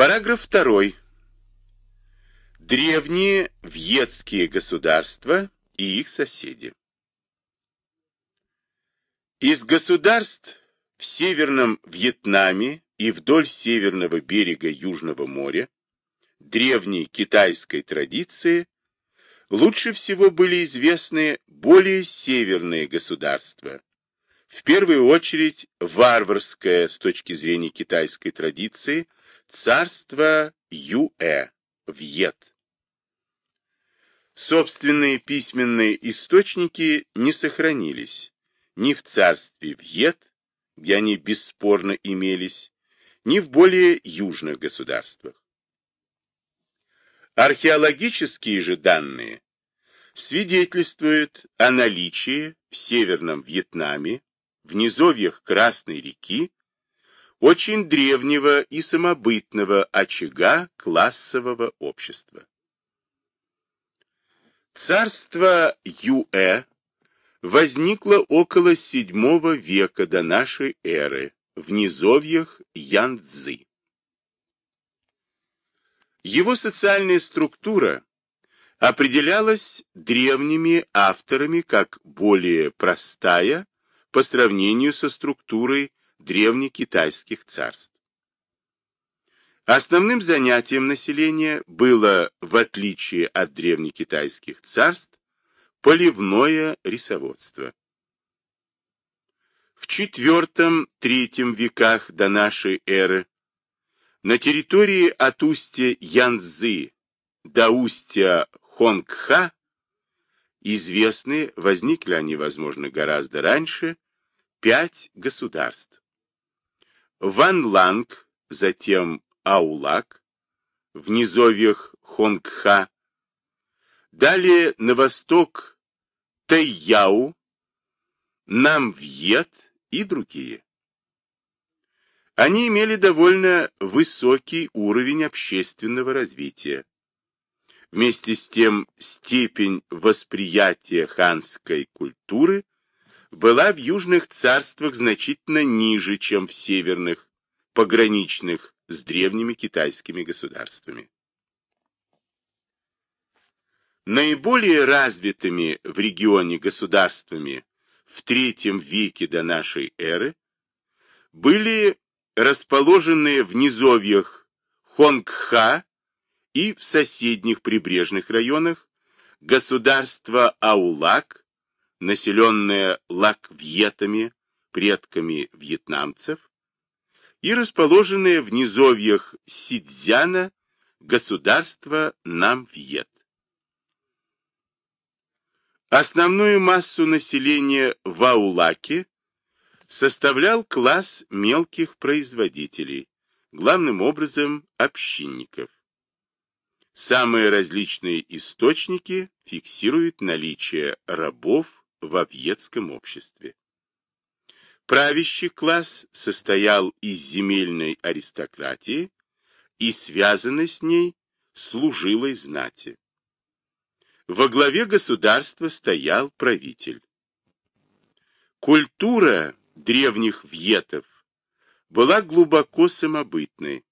Параграф 2. Древние вьетские государства и их соседи. Из государств в Северном Вьетнаме и вдоль северного берега Южного моря древней китайской традиции лучше всего были известны более северные государства. В первую очередь варварское с точки зрения китайской традиции царство Юэ, Вьет. Собственные письменные источники не сохранились ни в царстве Вьет, где они бесспорно имелись, ни в более южных государствах. Археологические же данные свидетельствуют о наличии в Северном Вьетнаме, в низовьях Красной реки, очень древнего и самобытного очага классового общества. Царство Юэ возникло около VII века до нашей эры в низовьях Янцзы. Его социальная структура определялась древними авторами как более простая по сравнению со структурой древнекитайских царств. Основным занятием населения было, в отличие от древнекитайских царств, поливное рисоводство. В IV-III веках до нашей эры на территории от устья Янцзы до устья Хонгха известны, возникли они, возможно, гораздо раньше, пять государств. Ван Ланг, затем Аулак, в низовьях Хонгха, далее на восток Тайяу, Намвьет и другие. Они имели довольно высокий уровень общественного развития. Вместе с тем степень восприятия ханской культуры была в южных царствах значительно ниже, чем в северных, пограничных с древними китайскими государствами. Наиболее развитыми в регионе государствами в III веке до нашей эры были расположенные в низовьях Хонгха и в соседних прибрежных районах государство Аулак, населенное лаквьетами, предками вьетнамцев, и расположенное в низовьях Сидзяна государство Намвьет. Основную массу населения в Аулаке составлял класс мелких производителей, главным образом общинников. Самые различные источники фиксируют наличие рабов во вьетском обществе. Правящий класс состоял из земельной аристократии и связанной с ней служилой знати. Во главе государства стоял правитель. Культура древних вьетов была глубоко самобытной,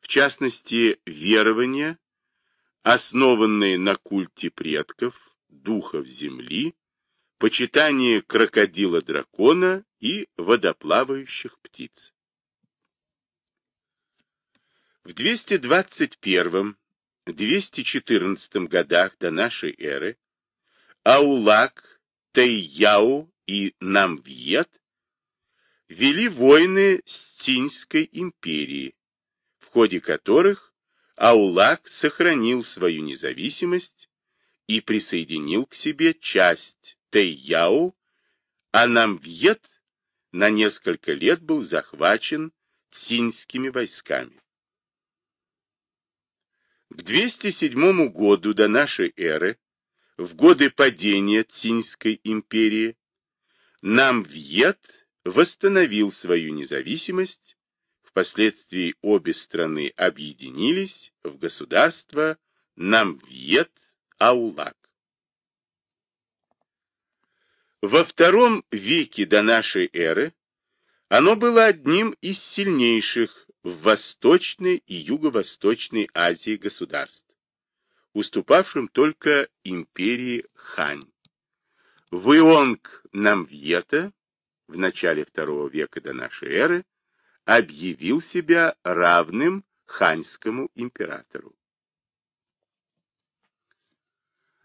в частности, верования, основанные на культе предков, духов земли, почитании крокодила-дракона и водоплавающих птиц. В 221 214 годах до нашей эры Аулак, Тайяу и Намвьет вели войны с Цинской империей, в ходе которых Аулак сохранил свою независимость и присоединил к себе часть Тайяу, а Намвьет на несколько лет был захвачен цинскими войсками. К 207 году до нашей эры, в годы падения Цинской империи, Намвьет восстановил свою независимость, впоследствии обе страны объединились в государство Намвьет-Аулак. Во втором веке до нашей эры оно было одним из сильнейших в Восточной и Юго-Восточной Азии государств, уступавшим только империи Хань. Вионг Намвьета в начале II века до нашей эры объявил себя равным ханьскому императору.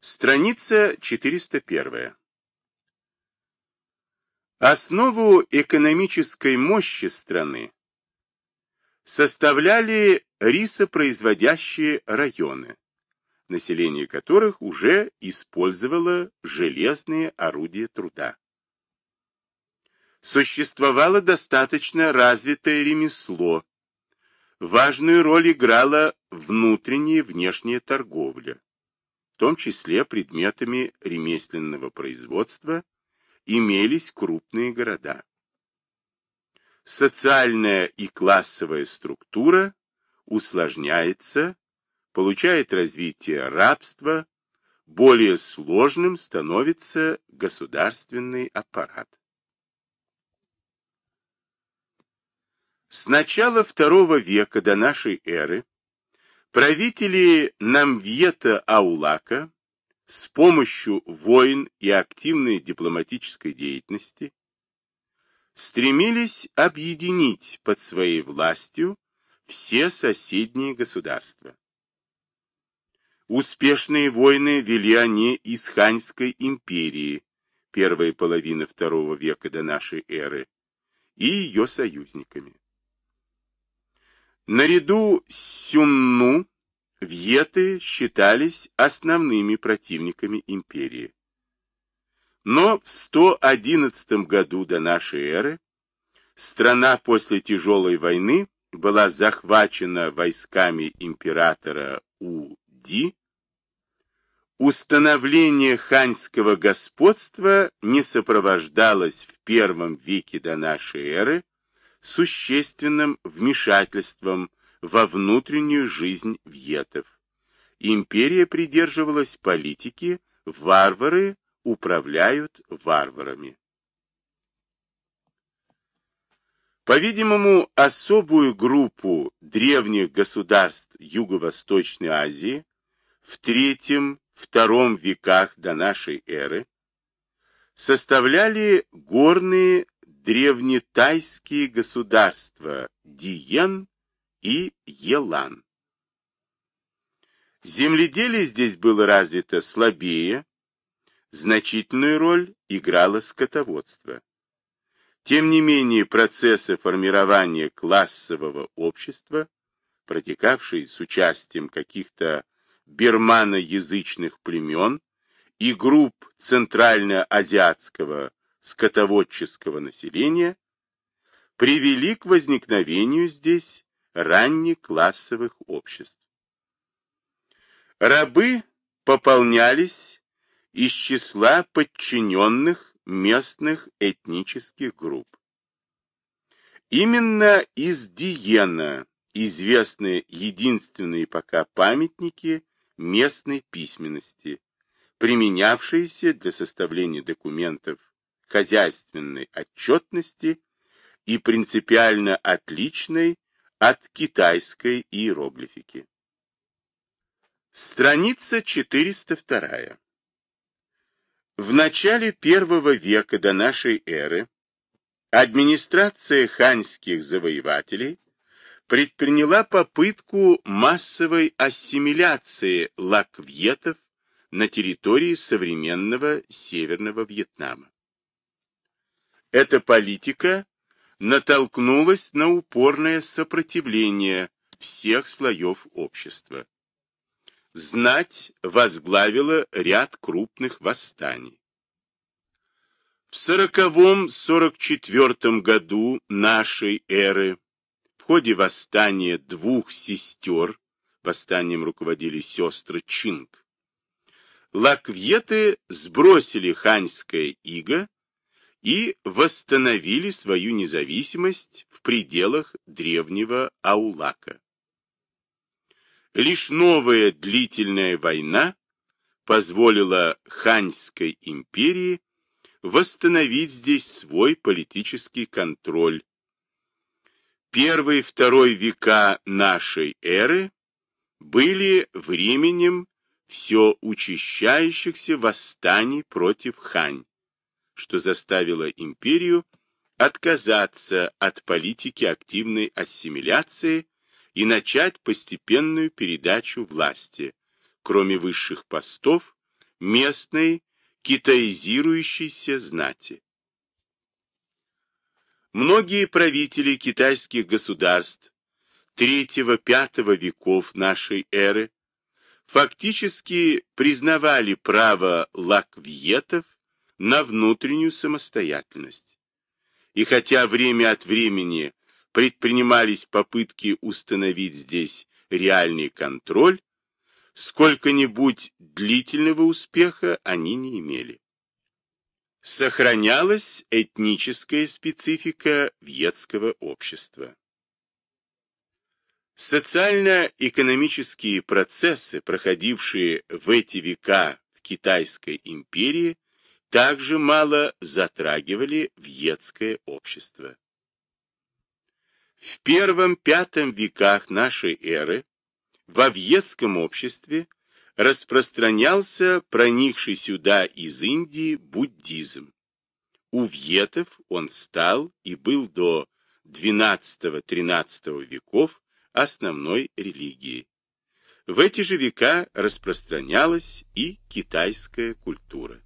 Страница 401. Основу экономической мощи страны составляли рисопроизводящие районы, население которых уже использовало железные орудия труда. Существовало достаточно развитое ремесло, важную роль играла внутренняя и внешняя торговля в том числе предметами ремесленного производства, имелись крупные города. Социальная и классовая структура усложняется, получает развитие рабства, более сложным становится государственный аппарат. С начала II века до нашей эры Правители Намвьета Аулака с помощью войн и активной дипломатической деятельности стремились объединить под своей властью все соседние государства. Успешные войны вели они из Ханьской империи, первой половины второго века до нашей эры, и ее союзниками. Наряду с Сюнну вьеты считались основными противниками империи. Но в 111 году до нашей эры страна после тяжелой войны была захвачена войсками императора У-Ди. Установление ханьского господства не сопровождалось в первом веке до нашей эры существенным вмешательством во внутреннюю жизнь вьетов. Империя придерживалась политики «варвары управляют варварами». По-видимому, особую группу древних государств Юго-Восточной Азии в III-II веках до нашей эры составляли горные древнетайские государства Диен и Елан. Земледелие здесь было развито слабее, значительную роль играло скотоводство. Тем не менее, процессы формирования классового общества, протекавшие с участием каких-то берманоязычных племен и групп центральноазиатского скотоводческого населения привели к возникновению здесь раннеклассовых обществ. Рабы пополнялись из числа подчиненных местных этнических групп. Именно из Диена известны единственные пока памятники местной письменности, применявшиеся для составления документов хозяйственной отчетности и принципиально отличной от китайской иероглифики. Страница 402. В начале первого века до нашей эры администрация ханьских завоевателей предприняла попытку массовой ассимиляции лаквьетов на территории современного Северного Вьетнама. Эта политика натолкнулась на упорное сопротивление всех слоев общества. Знать возглавила ряд крупных восстаний. В сороковом-сорок четвертом году нашей эры в ходе восстания двух сестер, восстанием руководили сестры Чинг, лаквьеты сбросили ханьское иго и восстановили свою независимость в пределах древнего Аулака. Лишь новая длительная война позволила Ханьской империи восстановить здесь свой политический контроль, Первый и второй века нашей эры были временем все учащающихся восстаний против Хань, что заставило империю отказаться от политики активной ассимиляции и начать постепенную передачу власти, кроме высших постов, местной китаизирующейся знати. Многие правители китайских государств III-V веков нашей эры фактически признавали право лаквьетов на внутреннюю самостоятельность. И хотя время от времени предпринимались попытки установить здесь реальный контроль, сколько-нибудь длительного успеха они не имели. Сохранялась этническая специфика вьетского общества. Социально-экономические процессы, проходившие в эти века в Китайской империи, также мало затрагивали вьетское общество. В первом-пятом веках нашей эры во вьетском обществе распространялся проникший сюда из Индии буддизм. У вьетов он стал и был до XII-XIII веков основной религией. В эти же века распространялась и китайская культура.